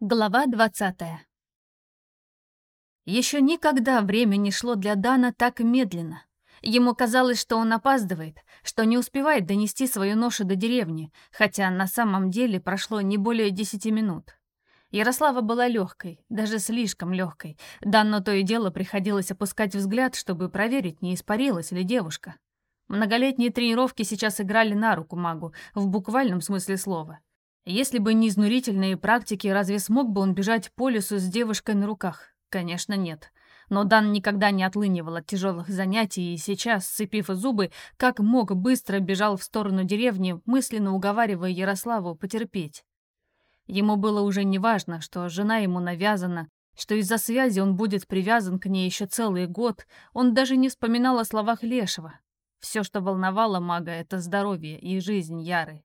Глава двадцатая Еще никогда время не шло для Дана так медленно. Ему казалось, что он опаздывает, что не успевает донести свою ношу до деревни, хотя на самом деле прошло не более десяти минут. Ярослава была легкой, даже слишком легкой. Данно то и дело приходилось опускать взгляд, чтобы проверить, не испарилась ли девушка. Многолетние тренировки сейчас играли на руку магу, в буквальном смысле слова. Если бы не изнурительные практики, разве смог бы он бежать по лесу с девушкой на руках? Конечно, нет. Но Дан никогда не отлынивал от тяжелых занятий и сейчас, сцепив зубы, как мог, быстро бежал в сторону деревни, мысленно уговаривая Ярославу потерпеть. Ему было уже неважно, что жена ему навязана, что из-за связи он будет привязан к ней еще целый год, он даже не вспоминал о словах Лешего. Все, что волновало мага, это здоровье и жизнь Яры.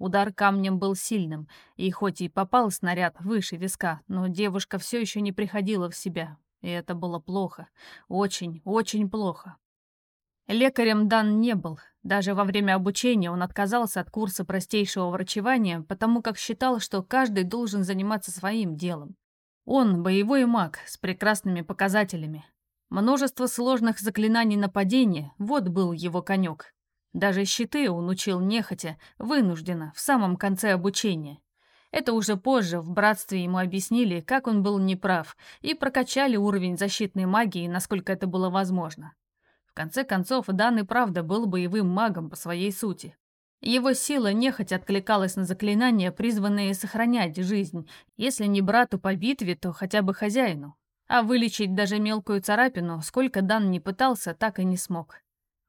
Удар камнем был сильным, и хоть и попал снаряд выше виска, но девушка все еще не приходила в себя. И это было плохо. Очень, очень плохо. Лекарем Дан не был. Даже во время обучения он отказался от курса простейшего врачевания, потому как считал, что каждый должен заниматься своим делом. Он – боевой маг с прекрасными показателями. Множество сложных заклинаний нападения – вот был его конек. Даже щиты он учил нехотя, вынужденно, в самом конце обучения. Это уже позже в братстве ему объяснили, как он был неправ, и прокачали уровень защитной магии, насколько это было возможно. В конце концов, Дан и правда был боевым магом по своей сути. Его сила нехотя откликалась на заклинания, призванные сохранять жизнь, если не брату по битве, то хотя бы хозяину. А вылечить даже мелкую царапину, сколько Дан не пытался, так и не смог.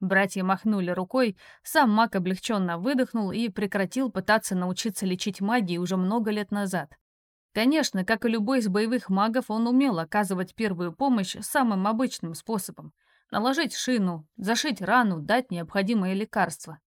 Братья махнули рукой, сам маг облегченно выдохнул и прекратил пытаться научиться лечить магией уже много лет назад. Конечно, как и любой из боевых магов, он умел оказывать первую помощь самым обычным способом. Наложить шину, зашить рану, дать необходимое лекарство.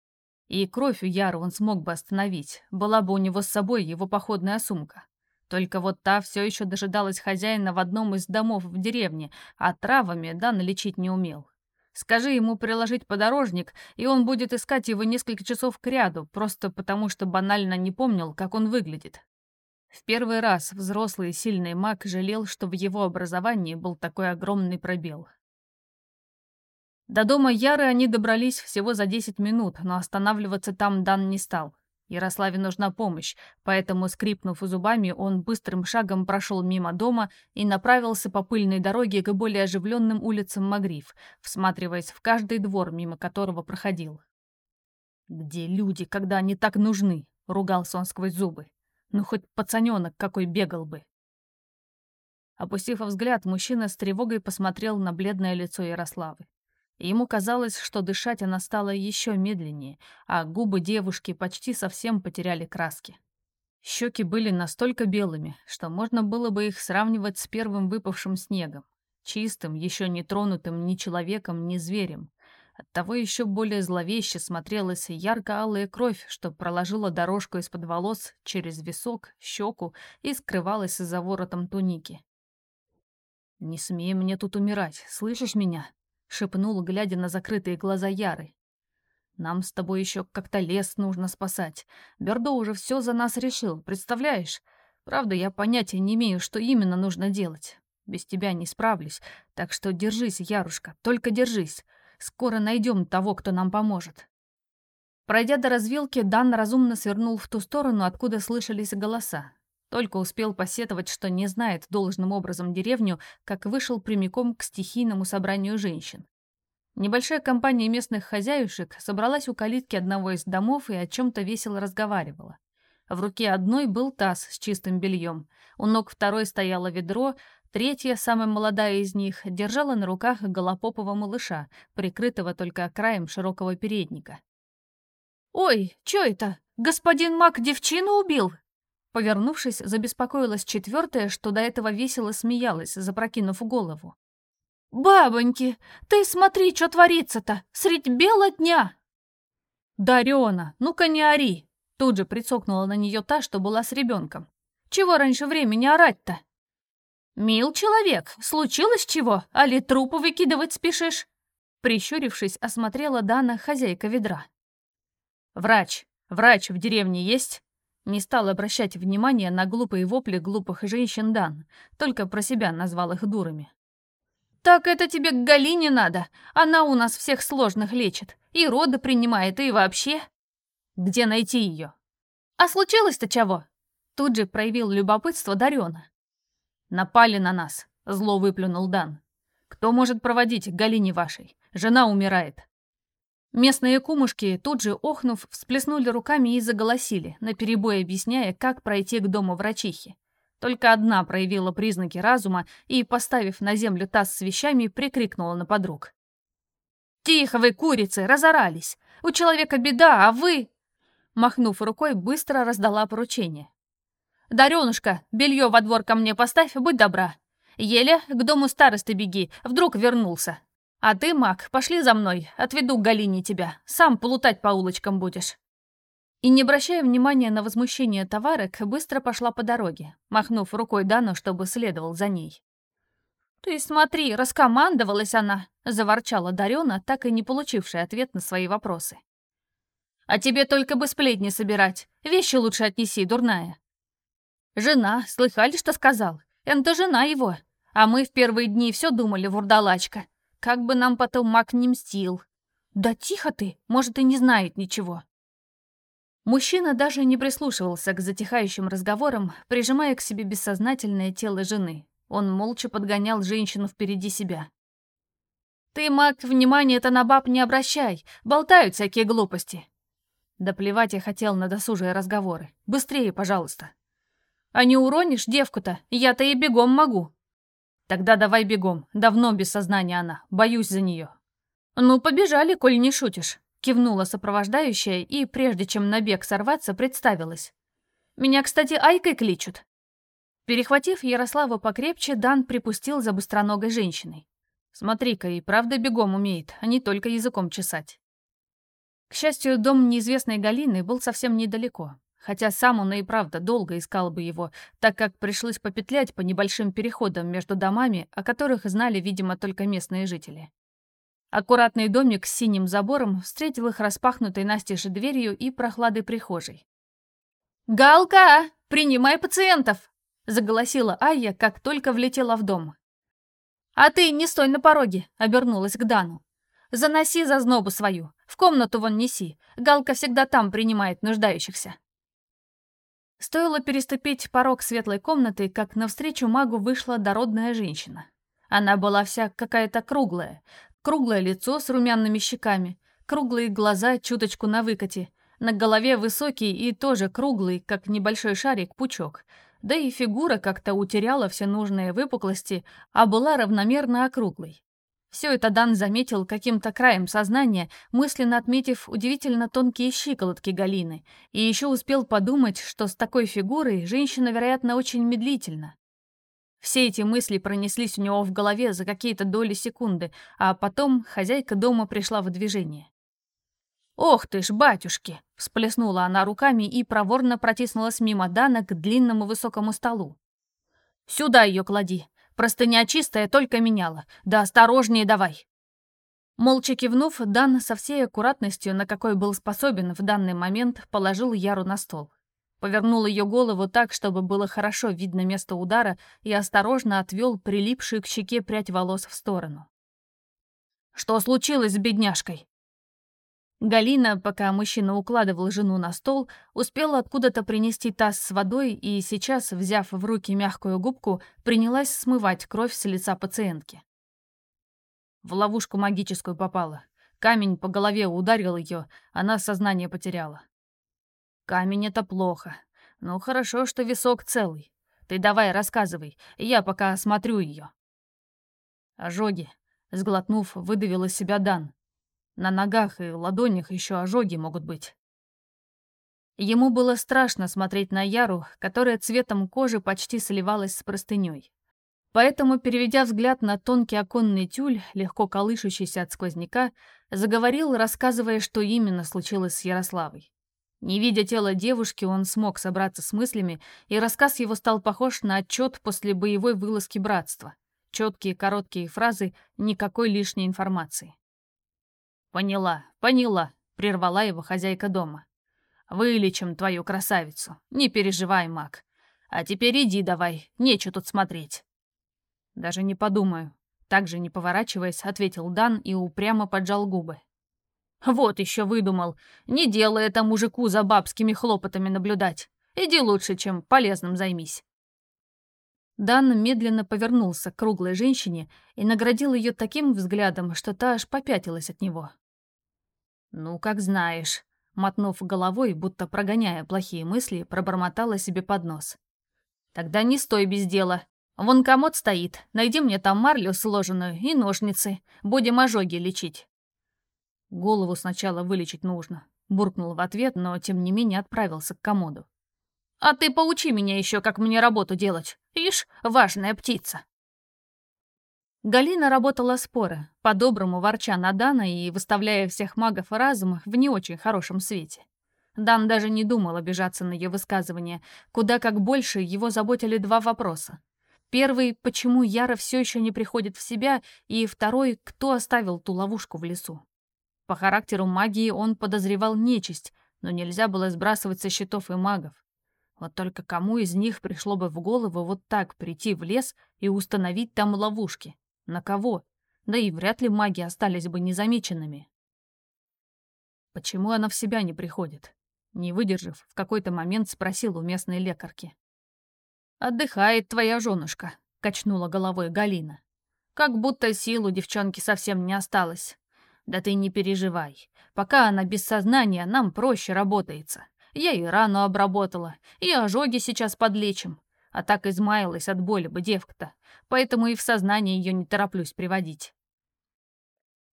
И кровь у Яру он смог бы остановить, была бы у него с собой его походная сумка. Только вот та все еще дожидалась хозяина в одном из домов в деревне, а травами Дан лечить не умел. Скажи ему приложить подорожник, и он будет искать его несколько часов кряду, просто потому что банально не помнил, как он выглядит. В первый раз взрослый сильный маг жалел, что в его образовании был такой огромный пробел. До дома Яры они добрались всего за 10 минут, но останавливаться там Дан не стал. Ярославе нужна помощь, поэтому, скрипнув зубами, он быстрым шагом прошел мимо дома и направился по пыльной дороге к более оживленным улицам Магриф, всматриваясь в каждый двор, мимо которого проходил. «Где люди, когда они так нужны?» — ругался он сквозь зубы. «Ну, хоть пацаненок какой бегал бы!» Опустив взгляд, мужчина с тревогой посмотрел на бледное лицо Ярославы. Ему казалось, что дышать она стала еще медленнее, а губы девушки почти совсем потеряли краски. Щеки были настолько белыми, что можно было бы их сравнивать с первым выпавшим снегом, чистым, еще не тронутым ни человеком, ни зверем. Оттого еще более зловеще смотрелась ярко-алая кровь, что проложила дорожку из-под волос через висок, щеку и скрывалась за воротом туники. «Не смей мне тут умирать, слышишь меня?» Шепнул, глядя на закрытые глаза Яры. «Нам с тобой еще как-то лес нужно спасать. Бердо уже все за нас решил, представляешь? Правда, я понятия не имею, что именно нужно делать. Без тебя не справлюсь, так что держись, Ярушка, только держись. Скоро найдем того, кто нам поможет». Пройдя до развилки, Дан разумно свернул в ту сторону, откуда слышались голоса. Только успел посетовать, что не знает должным образом деревню, как вышел прямиком к стихийному собранию женщин. Небольшая компания местных хозяюшек собралась у калитки одного из домов и о чем-то весело разговаривала. В руке одной был таз с чистым бельем, у ног второй стояло ведро, третья, самая молодая из них, держала на руках голопопого малыша, прикрытого только краем широкого передника. «Ой, чё это? Господин Мак девчину убил?» Повернувшись, забеспокоилась четвертая, что до этого весело смеялась, запрокинув голову. «Бабоньки, ты смотри, что творится-то! Средь бела дня!» «Дарена, ну-ка не ори!» Тут же прицокнула на нее та, что была с ребенком. «Чего раньше времени орать-то?» «Мил человек, случилось чего? Али трупу выкидывать спешишь?» Прищурившись, осмотрела Дана, хозяйка ведра. «Врач, врач в деревне есть?» Не стал обращать внимания на глупые вопли глупых женщин Дан, только про себя назвал их дурами. «Так это тебе к Галине надо. Она у нас всех сложных лечит. И роды принимает, и вообще...» «Где найти ее?» «А случилось-то чего?» Тут же проявил любопытство Дарена. «Напали на нас», — зло выплюнул Дан. «Кто может проводить Галине вашей? Жена умирает». Местные кумушки, тут же охнув, всплеснули руками и заголосили, наперебой объясняя, как пройти к дому врачихи. Только одна проявила признаки разума и, поставив на землю таз с вещами, прикрикнула на подруг. «Тихо вы, курицы, разорались! У человека беда, а вы...» Махнув рукой, быстро раздала поручение. «Даренушка, белье во двор ко мне поставь, будь добра. Еле к дому старосты беги, вдруг вернулся. А ты, маг, пошли за мной, отведу к Галине тебя, сам плутать по улочкам будешь» и, не обращая внимания на возмущение товарок, быстро пошла по дороге, махнув рукой Дану, чтобы следовал за ней. «Ты смотри, раскомандовалась она!» — заворчала Дарена, так и не получившая ответ на свои вопросы. «А тебе только бы сплетни собирать. Вещи лучше отнеси, дурная». «Жена, слыхали, что сказал? Это жена его. А мы в первые дни все думали, вурдалачка. Как бы нам потом маг не мстил». «Да тихо ты, может, и не знает ничего». Мужчина даже не прислушивался к затихающим разговорам, прижимая к себе бессознательное тело жены. Он молча подгонял женщину впереди себя. «Ты, маг, внимание-то на баб не обращай, болтают всякие глупости». Да плевать я хотел на досужие разговоры. Быстрее, пожалуйста. А не уронишь девку-то, я-то и бегом могу. Тогда давай бегом, давно без сознания она, боюсь за нее. Ну, побежали, коль не шутишь. Кивнула сопровождающая и, прежде чем на бег сорваться, представилась. «Меня, кстати, Айкой кличут». Перехватив Ярославу покрепче, Дан припустил за быстроногой женщиной. «Смотри-ка, и правда бегом умеет, а не только языком чесать». К счастью, дом неизвестной Галины был совсем недалеко, хотя сам он и правда долго искал бы его, так как пришлось попетлять по небольшим переходам между домами, о которых знали, видимо, только местные жители. Аккуратный домик с синим забором встретил их распахнутой настежь дверью и прохладой прихожей. «Галка, принимай пациентов!» — заголосила Айя, как только влетела в дом. «А ты не стой на пороге!» — обернулась к Дану. «Заноси зазнобу свою, в комнату вон неси. Галка всегда там принимает нуждающихся». Стоило переступить порог светлой комнаты, как навстречу магу вышла дородная женщина. Она была вся какая-то круглая, Круглое лицо с румяными щеками, круглые глаза чуточку на выкате, на голове высокий и тоже круглый, как небольшой шарик, пучок. Да и фигура как-то утеряла все нужные выпуклости, а была равномерно округлой. Все это Дан заметил каким-то краем сознания, мысленно отметив удивительно тонкие щиколотки Галины, и еще успел подумать, что с такой фигурой женщина, вероятно, очень медлительна. Все эти мысли пронеслись у него в голове за какие-то доли секунды, а потом хозяйка дома пришла в движение. «Ох ты ж, батюшки!» — всплеснула она руками и проворно протиснулась мимо Дана к длинному высокому столу. «Сюда ее клади. Простыня чистая, только меняла. Да осторожнее давай!» Молча кивнув, Дан со всей аккуратностью, на какой был способен в данный момент, положил Яру на стол повернул ее голову так, чтобы было хорошо видно место удара, и осторожно отвел прилипшую к щеке прядь волос в сторону. «Что случилось с бедняжкой?» Галина, пока мужчина укладывал жену на стол, успела откуда-то принести таз с водой и сейчас, взяв в руки мягкую губку, принялась смывать кровь с лица пациентки. В ловушку магическую попала. Камень по голове ударил ее, она сознание потеряла. Камень — это плохо. Ну, хорошо, что висок целый. Ты давай рассказывай, я пока осмотрю ее. Ожоги. Сглотнув, выдавил из себя Дан. На ногах и ладонях еще ожоги могут быть. Ему было страшно смотреть на Яру, которая цветом кожи почти сливалась с простыней. Поэтому, переведя взгляд на тонкий оконный тюль, легко колышущийся от сквозняка, заговорил, рассказывая, что именно случилось с Ярославой. Не видя тела девушки, он смог собраться с мыслями, и рассказ его стал похож на отчет после боевой вылазки братства. Четкие короткие фразы, никакой лишней информации. «Поняла, поняла», — прервала его хозяйка дома. Вылечим твою красавицу. Не переживай, маг. А теперь иди давай, нечего тут смотреть. Даже не подумаю. Также не поворачиваясь, ответил Дан и упрямо поджал губы. Вот еще выдумал. Не делай это мужику за бабскими хлопотами наблюдать. Иди лучше, чем полезным займись. Дан медленно повернулся к круглой женщине и наградил ее таким взглядом, что та аж попятилась от него. «Ну, как знаешь», — мотнув головой, будто прогоняя плохие мысли, пробормотала себе под нос. «Тогда не стой без дела. Вон комод стоит. Найди мне там марлю сложенную и ножницы. Будем ожоги лечить». «Голову сначала вылечить нужно», — буркнул в ответ, но тем не менее отправился к комоду. «А ты поучи меня еще, как мне работу делать. Ишь, важная птица». Галина работала споро, по-доброму ворча на Дана и выставляя всех магов и разумов в не очень хорошем свете. Дан даже не думал обижаться на ее высказывания, куда как больше его заботили два вопроса. Первый — почему Яра все еще не приходит в себя, и второй — кто оставил ту ловушку в лесу. По характеру магии он подозревал нечисть, но нельзя было сбрасывать со счетов и магов. Вот только кому из них пришло бы в голову вот так прийти в лес и установить там ловушки? На кого? Да и вряд ли маги остались бы незамеченными. Почему она в себя не приходит? Не выдержав, в какой-то момент спросил у местной лекарки. «Отдыхает твоя женушка», — качнула головой Галина. «Как будто сил у девчонки совсем не осталось. Да ты не переживай. Пока она без сознания, нам проще работается. Я и рану обработала, и ожоги сейчас подлечим. А так измаялась от боли бы девка-то. Поэтому и в сознание ее не тороплюсь приводить.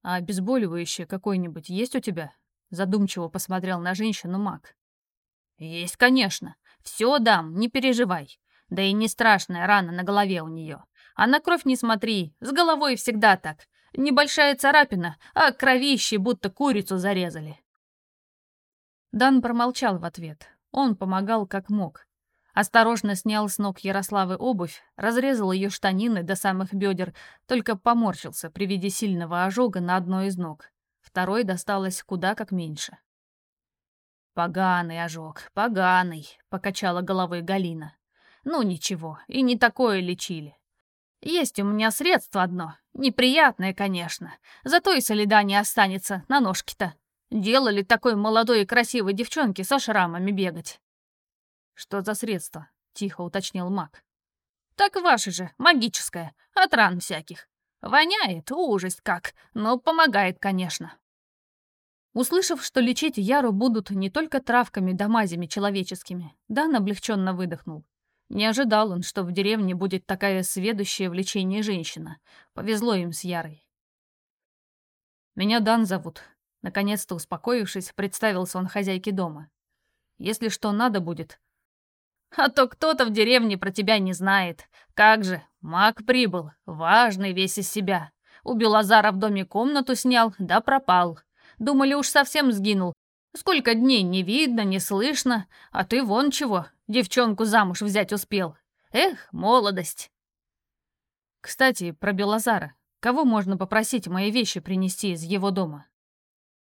«А обезболивающее какое-нибудь есть у тебя?» Задумчиво посмотрел на женщину маг. «Есть, конечно. Все дам, не переживай. Да и не страшная рана на голове у нее. А на кровь не смотри, с головой всегда так. Небольшая царапина, а кровище будто курицу зарезали. Дан промолчал в ответ. Он помогал как мог. Осторожно снял с ног Ярославы обувь, разрезал ее штанины до самых бедер, только поморщился при виде сильного ожога на одной из ног. Второй досталось куда как меньше. «Поганый ожог, поганый», — покачала головой Галина. «Ну ничего, и не такое лечили. Есть у меня средство одно, неприятное, конечно, зато и следа не останется на ножке-то. Делали такой молодой и красивой девчонке со шрамами бегать. Что за средство? Тихо уточнил маг. Так ваше же, магическое, от ран всяких. Воняет, ужас как, но помогает, конечно. Услышав, что лечить Яру будут не только травками да мазями человеческими, Дан облегченно выдохнул. Не ожидал он, что в деревне будет такая сведущая в лечении женщина. Повезло им с Ярой. «Меня Дан зовут», Наконец-то успокоившись, представился он хозяйке дома. «Если что надо будет...» «А то кто-то в деревне про тебя не знает. Как же, маг прибыл, важный весь из себя. У Белозара в доме комнату снял, да пропал. Думали, уж совсем сгинул. Сколько дней не видно, не слышно, а ты вон чего, девчонку замуж взять успел. Эх, молодость!» «Кстати, про Белозара. Кого можно попросить мои вещи принести из его дома?»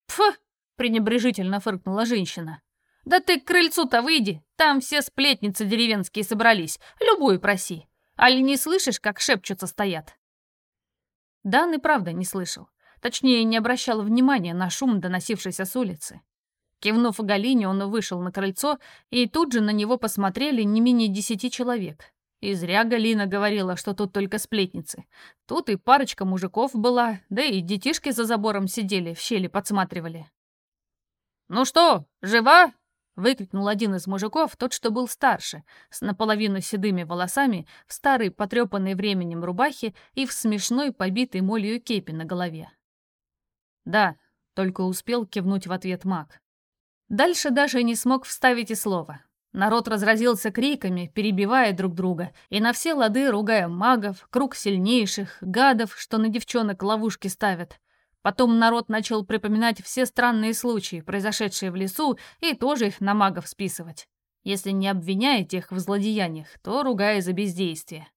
«Пф!» — пренебрежительно фыркнула женщина. «Да ты к крыльцу-то выйди, там все сплетницы деревенские собрались, любую проси. Али не слышишь, как шепчутся стоят?» Дан и правда не слышал. Точнее, не обращал внимания на шум, доносившийся с улицы. Кивнув Галине, он вышел на крыльцо, и тут же на него посмотрели не менее десяти человек. И зря Галина говорила, что тут только сплетницы. Тут и парочка мужиков была, да и детишки за забором сидели, в щели подсматривали. «Ну что, жива?» — выкрикнул один из мужиков, тот, что был старше, с наполовину седыми волосами, в старой, потрепанной временем рубахе и в смешной, побитой молью кепи на голове. «Да», — только успел кивнуть в ответ маг. Дальше даже не смог вставить и слова. Народ разразился криками, перебивая друг друга, и на все лады ругая магов, круг сильнейших, гадов, что на девчонок ловушки ставят. Потом народ начал припоминать все странные случаи, произошедшие в лесу, и тоже их на магов списывать. Если не обвиняете их в злодеяниях, то ругая за бездействие.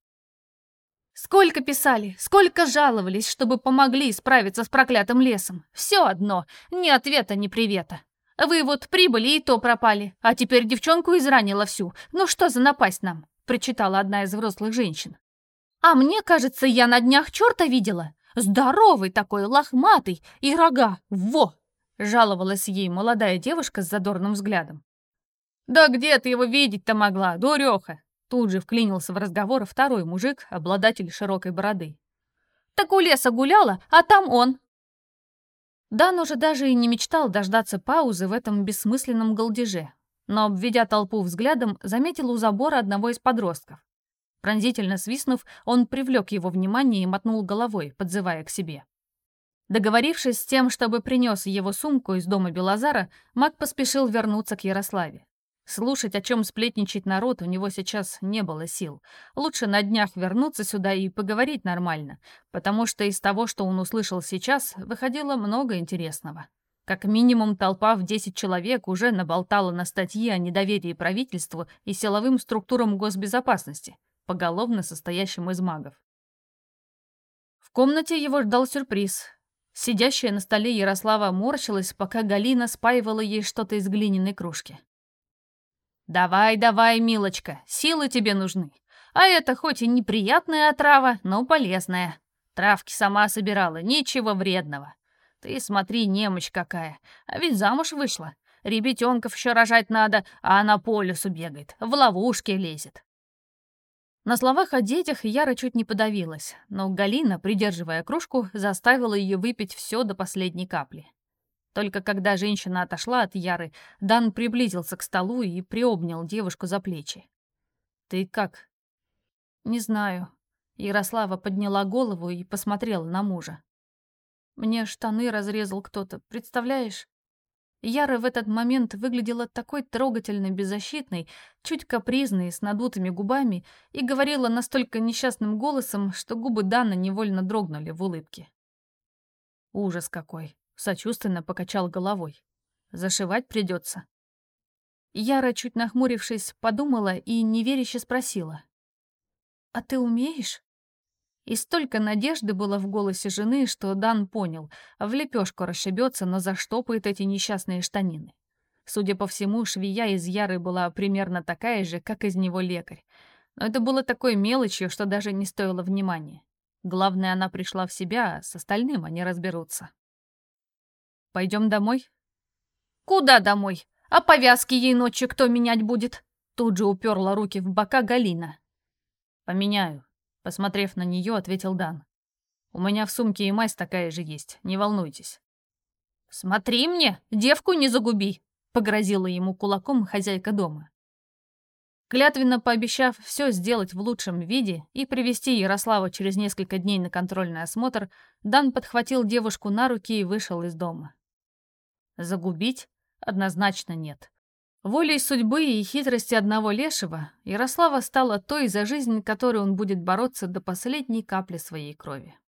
Сколько писали, сколько жаловались, чтобы помогли справиться с проклятым лесом. Все одно, ни ответа, ни привета. Вы вот прибыли и то пропали, а теперь девчонку изранила всю. Ну что за напасть нам?» — причитала одна из взрослых женщин. «А мне кажется, я на днях черта видела. Здоровый такой, лохматый, и рога. Во!» — жаловалась ей молодая девушка с задорным взглядом. «Да где ты его видеть-то могла, дуреха?» Тут же вклинился в разговор второй мужик, обладатель широкой бороды. «Так у леса гуляла, а там он!» Дан уже даже и не мечтал дождаться паузы в этом бессмысленном голдеже, но, обведя толпу взглядом, заметил у забора одного из подростков. Пронзительно свистнув, он привлек его внимание и мотнул головой, подзывая к себе. Договорившись с тем, чтобы принес его сумку из дома Белозара, маг поспешил вернуться к Ярославе. Слушать, о чем сплетничать народ, у него сейчас не было сил. Лучше на днях вернуться сюда и поговорить нормально, потому что из того, что он услышал сейчас, выходило много интересного. Как минимум толпа в 10 человек уже наболтала на статьи о недоверии правительству и силовым структурам госбезопасности, поголовно состоящим из магов. В комнате его ждал сюрприз. Сидящая на столе Ярослава морщилась, пока Галина спаивала ей что-то из глиняной кружки. «Давай, давай, милочка, силы тебе нужны. А это хоть и неприятная отрава, но полезная. Травки сама собирала, ничего вредного. Ты смотри, немощь какая, а ведь замуж вышла. Ребятенков еще рожать надо, а она по лесу бегает, в ловушке лезет». На словах о детях Яра чуть не подавилась, но Галина, придерживая кружку, заставила ее выпить все до последней капли. Только когда женщина отошла от Яры, Дан приблизился к столу и приобнял девушку за плечи. «Ты как?» «Не знаю». Ярослава подняла голову и посмотрела на мужа. «Мне штаны разрезал кто-то, представляешь?» Яра в этот момент выглядела такой трогательно беззащитной, чуть капризной, с надутыми губами и говорила настолько несчастным голосом, что губы Дана невольно дрогнули в улыбке. Ужас какой. Сочувственно покачал головой. Зашивать придется. Яра, чуть нахмурившись, подумала и неверяще спросила. «А ты умеешь?» И столько надежды было в голосе жены, что Дан понял, в лепешку расшибется, но заштопает эти несчастные штанины. Судя по всему, швея из Яры была примерно такая же, как из него лекарь. Но это было такой мелочью, что даже не стоило внимания. Главное, она пришла в себя, а с остальным они разберутся. Пойдем домой?» «Куда домой? А повязки ей ночью кто менять будет?» Тут же уперла руки в бока Галина. «Поменяю», — посмотрев на нее, ответил Дан. «У меня в сумке и мазь такая же есть, не волнуйтесь». «Смотри мне, девку не загуби», — погрозила ему кулаком хозяйка дома. Клятвенно пообещав все сделать в лучшем виде и привести Ярослава через несколько дней на контрольный осмотр, Дан подхватил девушку на руки и вышел из дома. Загубить? Однозначно нет. Волей судьбы и хитрости одного лешего Ярослава стала той, за жизнь которой он будет бороться до последней капли своей крови.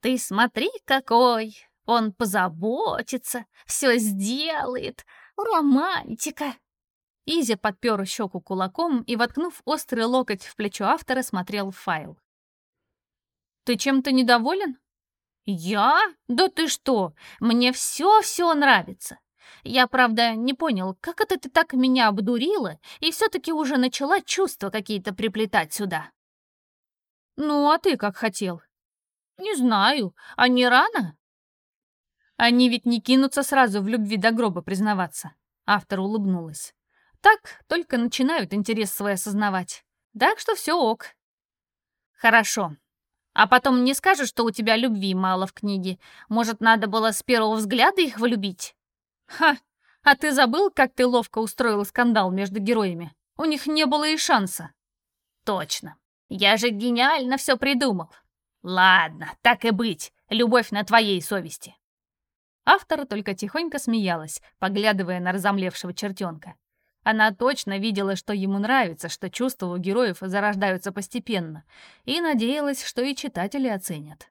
«Ты смотри, какой! Он позаботится, все сделает! Романтика!» Изя подпер щеку кулаком и, воткнув острый локоть в плечо автора, смотрел в файл. «Ты чем-то недоволен?» «Я? Да ты что? Мне все-все нравится. Я, правда, не понял, как это ты так меня обдурила и все-таки уже начала чувства какие-то приплетать сюда». «Ну, а ты как хотел?» «Не знаю. А не рано?» «Они ведь не кинутся сразу в любви до гроба признаваться», — автор улыбнулась. «Так только начинают интерес свой осознавать. Так что все ок». «Хорошо. А потом не скажешь, что у тебя любви мало в книге. Может, надо было с первого взгляда их влюбить? Ха! А ты забыл, как ты ловко устроил скандал между героями? У них не было и шанса. Точно. Я же гениально все придумал. Ладно, так и быть. Любовь на твоей совести. Автор только тихонько смеялась, поглядывая на разомлевшего чертенка. Она точно видела, что ему нравится, что чувства у героев зарождаются постепенно, и надеялась, что и читатели оценят.